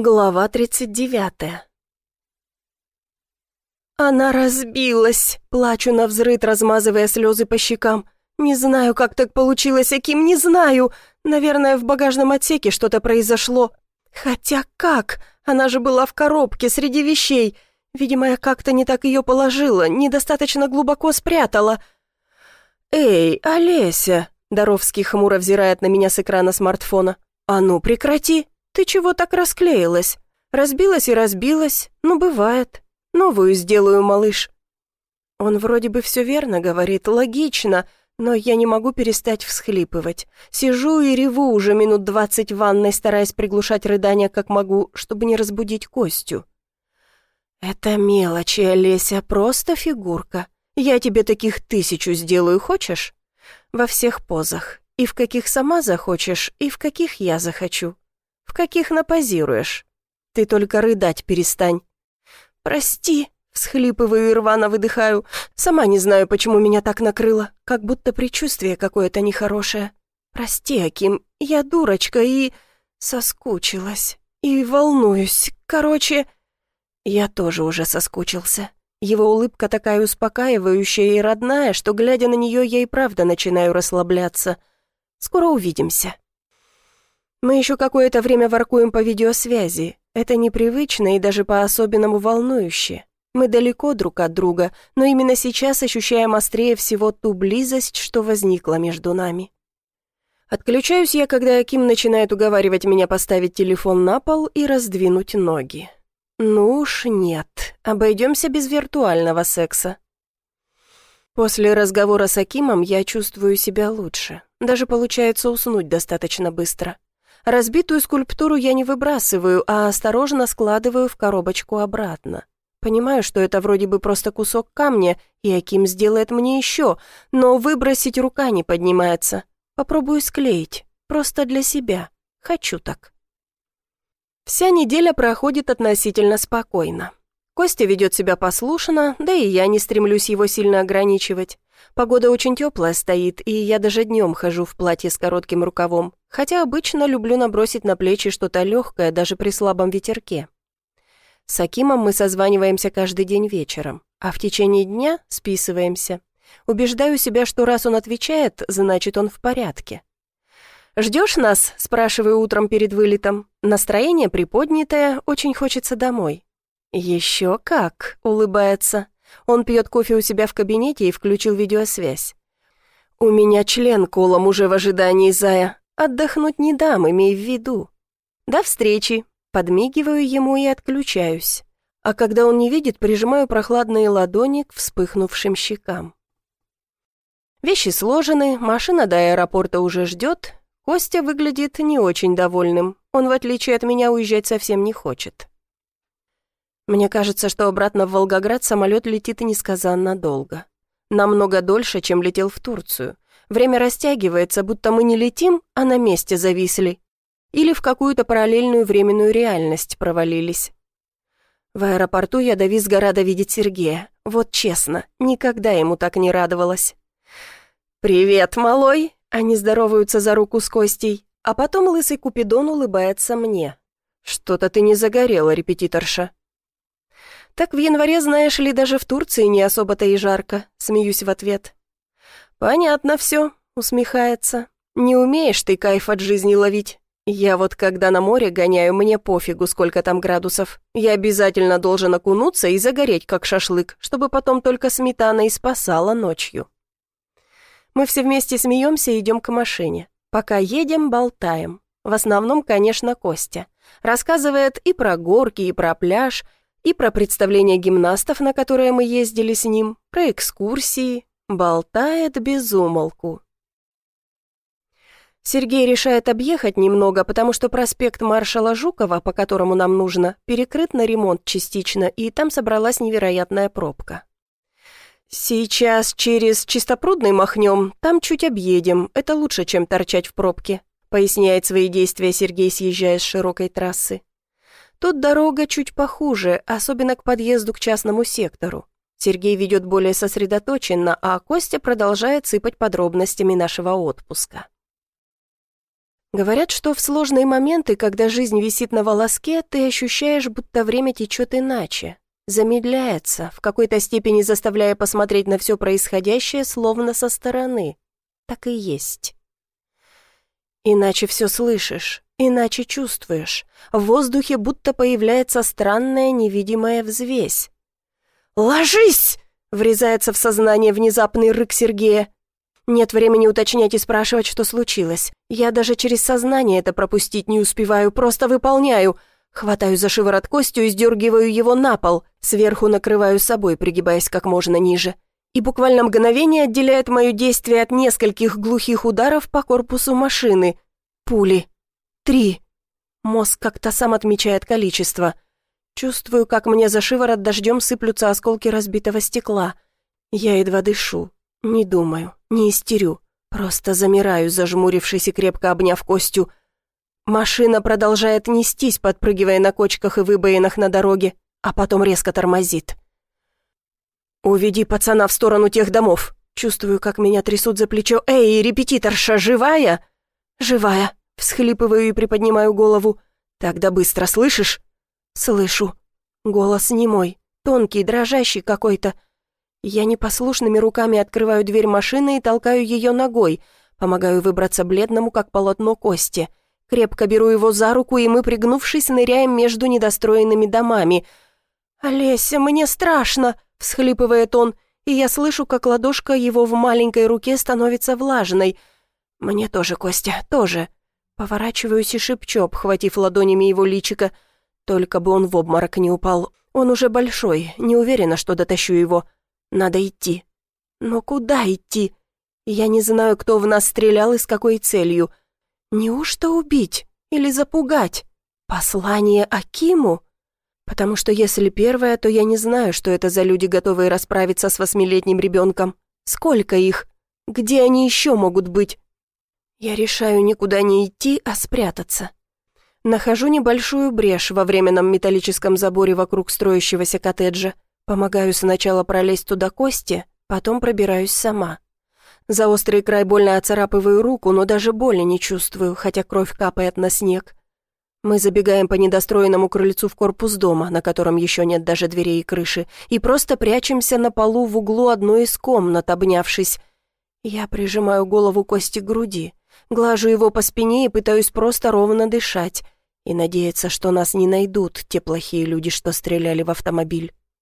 Глава 39 Она разбилась, плачу на взрыд, размазывая слезы по щекам. Не знаю, как так получилось, Аким, не знаю. Наверное, в багажном отсеке что-то произошло. Хотя как? Она же была в коробке среди вещей. Видимо, я как-то не так ее положила, недостаточно глубоко спрятала. «Эй, Олеся!» Доровский хмуро взирает на меня с экрана смартфона. «А ну, прекрати! Ты чего так расклеилась? Разбилась и разбилась. Ну, бывает. Новую сделаю, малыш». Он вроде бы все верно говорит, логично, но я не могу перестать всхлипывать. Сижу и реву уже минут двадцать в ванной, стараясь приглушать рыдания как могу, чтобы не разбудить Костю. «Это мелочи, Олеся, просто фигурка. Я тебе таких тысячу сделаю, хочешь? Во всех позах. И в каких сама захочешь, и в каких я захочу. В каких напозируешь. Ты только рыдать перестань. Прости, всхлипываю и рвано выдыхаю. Сама не знаю, почему меня так накрыло. Как будто предчувствие какое-то нехорошее. Прости, Аким, я дурочка и... Соскучилась. И волнуюсь. Короче, я тоже уже соскучился. Его улыбка такая успокаивающая и родная, что, глядя на нее, я и правда начинаю расслабляться. Скоро увидимся. Мы еще какое-то время воркуем по видеосвязи. Это непривычно и даже по-особенному волнующе. Мы далеко друг от друга, но именно сейчас ощущаем острее всего ту близость, что возникла между нами. Отключаюсь я, когда Аким начинает уговаривать меня поставить телефон на пол и раздвинуть ноги. Ну уж нет, обойдемся без виртуального секса. После разговора с Акимом я чувствую себя лучше. Даже получается уснуть достаточно быстро. Разбитую скульптуру я не выбрасываю, а осторожно складываю в коробочку обратно. Понимаю, что это вроде бы просто кусок камня, и Аким сделает мне еще, но выбросить рука не поднимается. Попробую склеить, просто для себя. Хочу так. Вся неделя проходит относительно спокойно. Костя ведет себя послушно, да и я не стремлюсь его сильно ограничивать. Погода очень теплая стоит, и я даже днем хожу в платье с коротким рукавом, хотя обычно люблю набросить на плечи что-то легкое даже при слабом ветерке. С Акимом мы созваниваемся каждый день вечером, а в течение дня списываемся. Убеждаю себя, что раз он отвечает, значит он в порядке. «Ждешь нас?» – спрашиваю утром перед вылетом. Настроение приподнятое, очень хочется домой. «Еще как!» — улыбается. Он пьет кофе у себя в кабинете и включил видеосвязь. «У меня член колом уже в ожидании, Зая. Отдохнуть не дам, имей в виду. До встречи!» Подмигиваю ему и отключаюсь. А когда он не видит, прижимаю прохладные ладони к вспыхнувшим щекам. Вещи сложены, машина до аэропорта уже ждет. Костя выглядит не очень довольным. Он, в отличие от меня, уезжать совсем не хочет. Мне кажется, что обратно в Волгоград самолет летит несказанно долго. Намного дольше, чем летел в Турцию. Время растягивается, будто мы не летим, а на месте зависли. Или в какую-то параллельную временную реальность провалились. В аэропорту я до Визгорода видеть Сергея. Вот честно, никогда ему так не радовалась. «Привет, малой!» Они здороваются за руку с Костей, а потом лысый Купидон улыбается мне. «Что-то ты не загорела, репетиторша». «Так в январе, знаешь ли, даже в Турции не особо-то и жарко», — смеюсь в ответ. «Понятно все», — усмехается. «Не умеешь ты кайф от жизни ловить. Я вот когда на море гоняю, мне пофигу, сколько там градусов. Я обязательно должен окунуться и загореть, как шашлык, чтобы потом только сметана и спасала ночью». Мы все вместе смеемся и идем к машине. Пока едем, болтаем. В основном, конечно, Костя. Рассказывает и про горки, и про пляж, и про представление гимнастов, на которые мы ездили с ним, про экскурсии, болтает без умолку. Сергей решает объехать немного, потому что проспект маршала Жукова, по которому нам нужно, перекрыт на ремонт частично, и там собралась невероятная пробка. «Сейчас через Чистопрудный махнем, там чуть объедем, это лучше, чем торчать в пробке», поясняет свои действия Сергей, съезжая с широкой трассы. Тут дорога чуть похуже, особенно к подъезду к частному сектору. Сергей ведет более сосредоточенно, а Костя продолжает сыпать подробностями нашего отпуска. Говорят, что в сложные моменты, когда жизнь висит на волоске, ты ощущаешь, будто время течет иначе, замедляется, в какой-то степени заставляя посмотреть на все происходящее словно со стороны. Так и есть. Иначе все слышишь, иначе чувствуешь. В воздухе будто появляется странная невидимая взвесь. «Ложись!» — врезается в сознание внезапный рык Сергея. Нет времени уточнять и спрашивать, что случилось. Я даже через сознание это пропустить не успеваю, просто выполняю. Хватаю за шиворот Костю и сдергиваю его на пол, сверху накрываю собой, пригибаясь как можно ниже. И буквально мгновение отделяет мое действие от нескольких глухих ударов по корпусу машины. Пули. Три. Мозг как-то сам отмечает количество. Чувствую, как мне за шиворот дождем сыплются осколки разбитого стекла. Я едва дышу, не думаю, не истерю. Просто замираю, зажмурившись и крепко обняв Костю. Машина продолжает нестись, подпрыгивая на кочках и выбоинах на дороге, а потом резко тормозит. «Уведи пацана в сторону тех домов!» Чувствую, как меня трясут за плечо. «Эй, репетиторша, живая?» «Живая!» Всхлипываю и приподнимаю голову. «Тогда быстро, слышишь?» «Слышу». Голос не мой, тонкий, дрожащий какой-то. Я непослушными руками открываю дверь машины и толкаю ее ногой, помогаю выбраться бледному, как полотно кости. Крепко беру его за руку, и мы, пригнувшись, ныряем между недостроенными домами. «Олеся, мне страшно!» — всхлипывает он, и я слышу, как ладошка его в маленькой руке становится влажной. «Мне тоже, Костя, тоже». Поворачиваюсь и шепчу, обхватив ладонями его личико. Только бы он в обморок не упал. Он уже большой, не уверена, что дотащу его. Надо идти. Но куда идти? Я не знаю, кто в нас стрелял и с какой целью. Неужто убить или запугать? Послание Акиму? Потому что если первое, то я не знаю, что это за люди, готовые расправиться с восьмилетним ребенком. Сколько их? Где они еще могут быть? Я решаю никуда не идти, а спрятаться. Нахожу небольшую брешь во временном металлическом заборе вокруг строящегося коттеджа. Помогаю сначала пролезть туда кости, потом пробираюсь сама. За острый край больно оцарапываю руку, но даже боли не чувствую, хотя кровь капает на снег. Мы забегаем по недостроенному крыльцу в корпус дома, на котором еще нет даже дверей и крыши, и просто прячемся на полу в углу одной из комнат, обнявшись. Я прижимаю голову кости к груди, глажу его по спине и пытаюсь просто ровно дышать и надеяться, что нас не найдут те плохие люди, что стреляли в автомобиль.